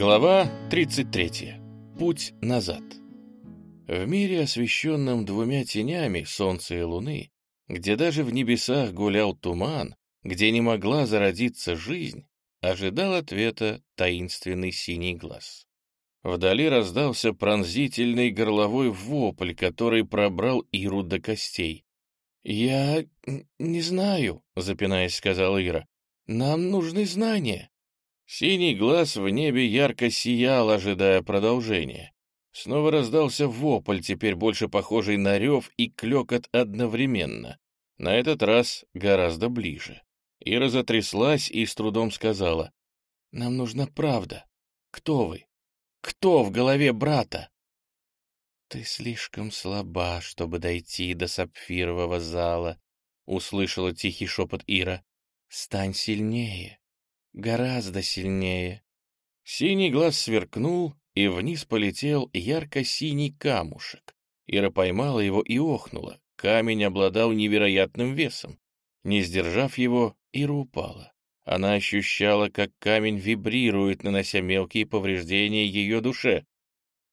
Глава 33. Путь назад. В мире, освещенном двумя тенями, солнца и луны, где даже в небесах гулял туман, где не могла зародиться жизнь, ожидал ответа таинственный синий глаз. Вдали раздался пронзительный горловой вопль, который пробрал Иру до костей. «Я не знаю», — запинаясь, сказала Ира. «Нам нужны знания». Синий глаз в небе ярко сиял, ожидая продолжения. Снова раздался вопль, теперь больше похожий на рев и клекот одновременно. На этот раз гораздо ближе. Ира затряслась и с трудом сказала. «Нам нужна правда. Кто вы? Кто в голове брата?» «Ты слишком слаба, чтобы дойти до сапфирового зала», — услышала тихий шепот Ира. «Стань сильнее гораздо сильнее. Синий глаз сверкнул, и вниз полетел ярко-синий камушек. Ира поймала его и охнула. Камень обладал невероятным весом. Не сдержав его, Ира упала. Она ощущала, как камень вибрирует, нанося мелкие повреждения ее душе.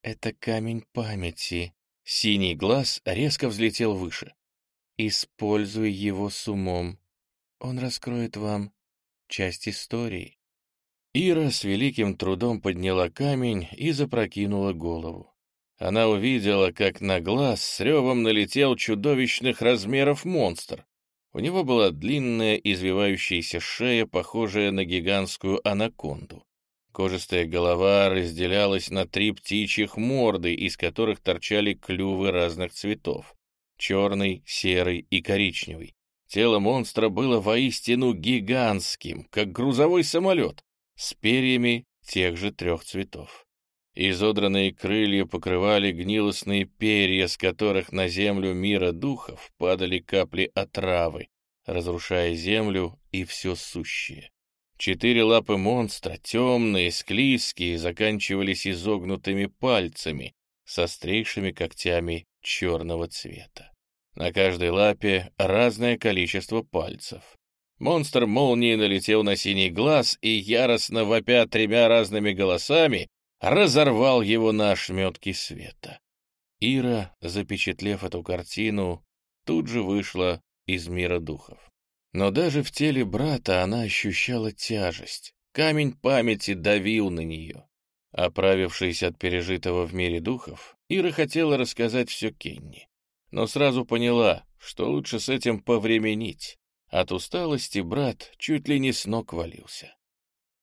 «Это камень памяти». Синий глаз резко взлетел выше. «Используй его с умом. Он раскроет вам часть истории. Ира с великим трудом подняла камень и запрокинула голову. Она увидела, как на глаз с ревом налетел чудовищных размеров монстр. У него была длинная извивающаяся шея, похожая на гигантскую анаконду. Кожистая голова разделялась на три птичьих морды, из которых торчали клювы разных цветов — черный, серый и коричневый. Тело монстра было воистину гигантским, как грузовой самолет, с перьями тех же трех цветов. Изодранные крылья покрывали гнилостные перья, с которых на землю мира духов падали капли отравы, разрушая землю и все сущее. Четыре лапы монстра, темные, склизкие, заканчивались изогнутыми пальцами с острейшими когтями черного цвета. На каждой лапе разное количество пальцев. Монстр молнией налетел на синий глаз и, яростно вопя тремя разными голосами, разорвал его на ошметки света. Ира, запечатлев эту картину, тут же вышла из мира духов. Но даже в теле брата она ощущала тяжесть. Камень памяти давил на нее. Оправившись от пережитого в мире духов, Ира хотела рассказать все Кенни но сразу поняла, что лучше с этим повременить. От усталости брат чуть ли не с ног валился.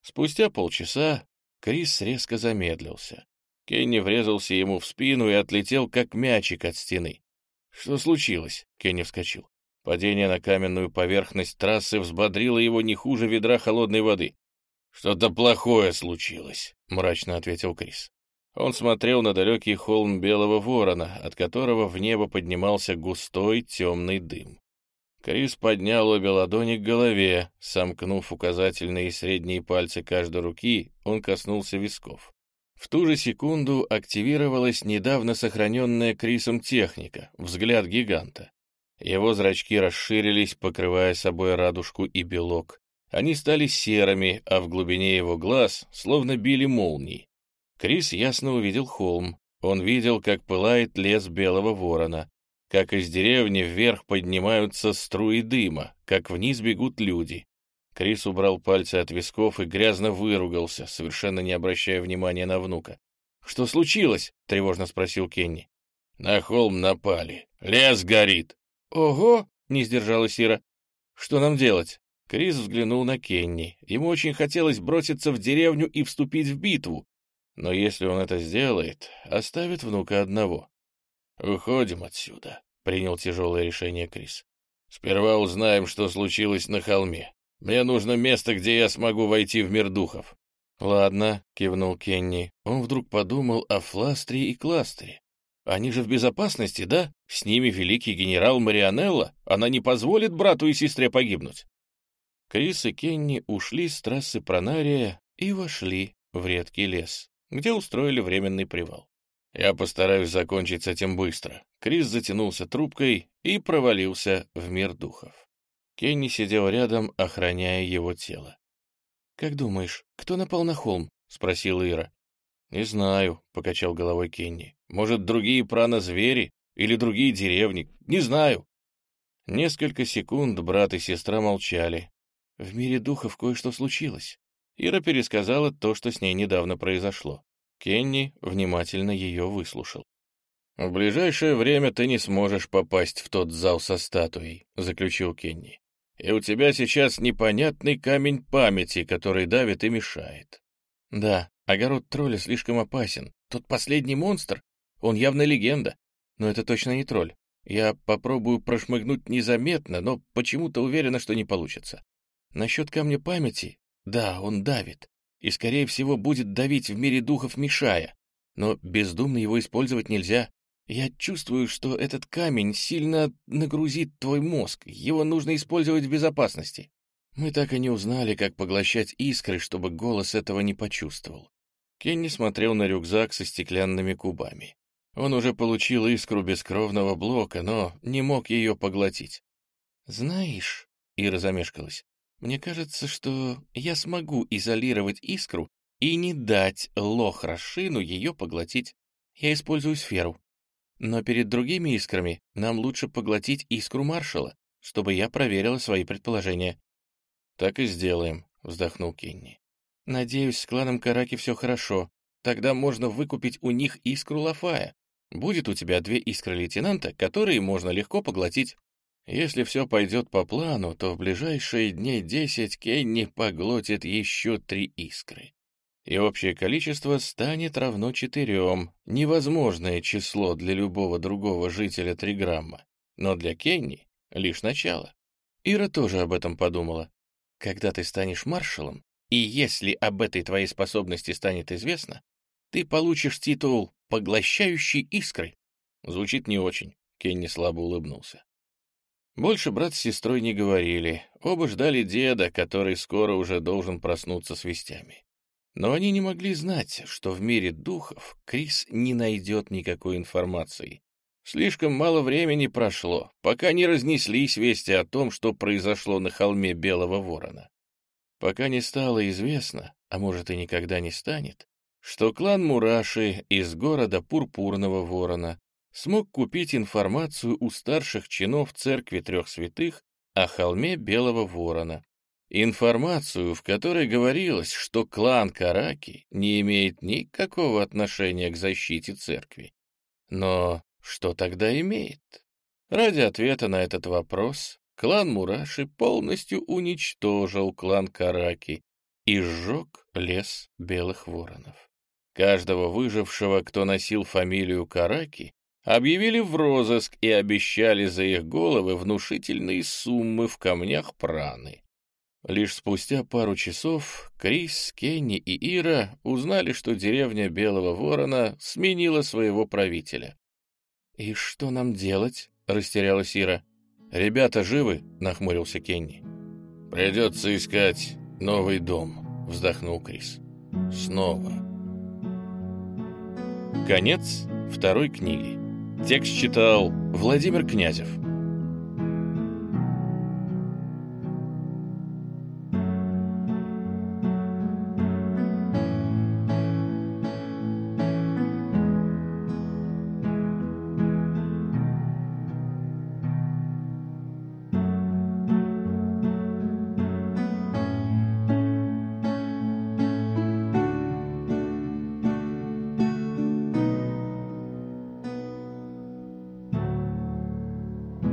Спустя полчаса Крис резко замедлился. Кенни врезался ему в спину и отлетел, как мячик от стены. «Что случилось?» — Кенни вскочил. Падение на каменную поверхность трассы взбодрило его не хуже ведра холодной воды. «Что-то плохое случилось», — мрачно ответил Крис. Он смотрел на далекий холм Белого Ворона, от которого в небо поднимался густой темный дым. Крис поднял обе ладони к голове, сомкнув указательные и средние пальцы каждой руки, он коснулся висков. В ту же секунду активировалась недавно сохраненная Крисом техника — взгляд гиганта. Его зрачки расширились, покрывая собой радужку и белок. Они стали серыми, а в глубине его глаз словно били молнии. Крис ясно увидел холм. Он видел, как пылает лес белого ворона, как из деревни вверх поднимаются струи дыма, как вниз бегут люди. Крис убрал пальцы от висков и грязно выругался, совершенно не обращая внимания на внука. «Что случилось?» — тревожно спросил Кенни. «На холм напали. Лес горит». «Ого!» — не сдержалась Ира. «Что нам делать?» Крис взглянул на Кенни. Ему очень хотелось броситься в деревню и вступить в битву, но если он это сделает, оставит внука одного. «Уходим отсюда», — принял тяжелое решение Крис. «Сперва узнаем, что случилось на холме. Мне нужно место, где я смогу войти в мир духов». «Ладно», — кивнул Кенни. Он вдруг подумал о Фластре и Кластере. «Они же в безопасности, да? С ними великий генерал Марианелла. Она не позволит брату и сестре погибнуть». Крис и Кенни ушли с трассы Пронария и вошли в редкий лес где устроили временный привал. Я постараюсь закончить с этим быстро. Крис затянулся трубкой и провалился в мир духов. Кенни сидел рядом, охраняя его тело. «Как думаешь, кто напал на холм?» — спросила Ира. «Не знаю», — покачал головой Кенни. «Может, другие прана-звери или другие деревни? Не знаю». Несколько секунд брат и сестра молчали. В мире духов кое-что случилось. Ира пересказала то, что с ней недавно произошло. Кенни внимательно ее выслушал. «В ближайшее время ты не сможешь попасть в тот зал со статуей», — заключил Кенни. «И у тебя сейчас непонятный камень памяти, который давит и мешает». «Да, огород тролля слишком опасен. Тот последний монстр, он явно легенда. Но это точно не тролль. Я попробую прошмыгнуть незаметно, но почему-то уверена, что не получится. Насчет камня памяти, да, он давит, и, скорее всего, будет давить в мире духов, мешая. Но бездумно его использовать нельзя. Я чувствую, что этот камень сильно нагрузит твой мозг, его нужно использовать в безопасности. Мы так и не узнали, как поглощать искры, чтобы голос этого не почувствовал. Кенни смотрел на рюкзак со стеклянными кубами. Он уже получил искру бескровного блока, но не мог ее поглотить. «Знаешь», — Ира замешкалась, — «мне кажется, что я смогу изолировать искру и не дать лох-расшину ее поглотить. Я использую сферу. Но перед другими искрами нам лучше поглотить искру маршала, чтобы я проверила свои предположения». «Так и сделаем», — вздохнул Кенни. «Надеюсь, с кланом Караки все хорошо. Тогда можно выкупить у них искру Лафая. Будет у тебя две искры лейтенанта, которые можно легко поглотить. Если все пойдет по плану, то в ближайшие дней десять Кенни поглотит еще три искры. И общее количество станет равно четырем, невозможное число для любого другого жителя Триграмма, но для Кенни лишь начало. Ира тоже об этом подумала. Когда ты станешь маршалом, и если об этой твоей способности станет известно, ты получишь титул «поглощающий искры». Звучит не очень. Кенни слабо улыбнулся. Больше брат с сестрой не говорили. Оба ждали деда, который скоро уже должен проснуться с вестями. Но они не могли знать, что в мире духов Крис не найдет никакой информации. Слишком мало времени прошло, пока не разнеслись вести о том, что произошло на холме Белого Ворона. Пока не стало известно, а может и никогда не станет, что клан Мураши из города Пурпурного Ворона смог купить информацию у старших чинов Церкви Трех Святых о холме Белого Ворона. Информацию, в которой говорилось, что клан Караки не имеет никакого отношения к защите церкви. Но что тогда имеет? Ради ответа на этот вопрос клан Мураши полностью уничтожил клан Караки и сжег лес Белых Воронов. Каждого выжившего, кто носил фамилию Караки, объявили в розыск и обещали за их головы внушительные суммы в камнях праны. Лишь спустя пару часов Крис, Кенни и Ира узнали, что деревня Белого Ворона сменила своего правителя. «И что нам делать?» — растерялась Ира. «Ребята живы?» — нахмурился Кенни. «Придется искать новый дом», — вздохнул Крис. «Снова». Конец второй книги. Текст читал Владимир Князев.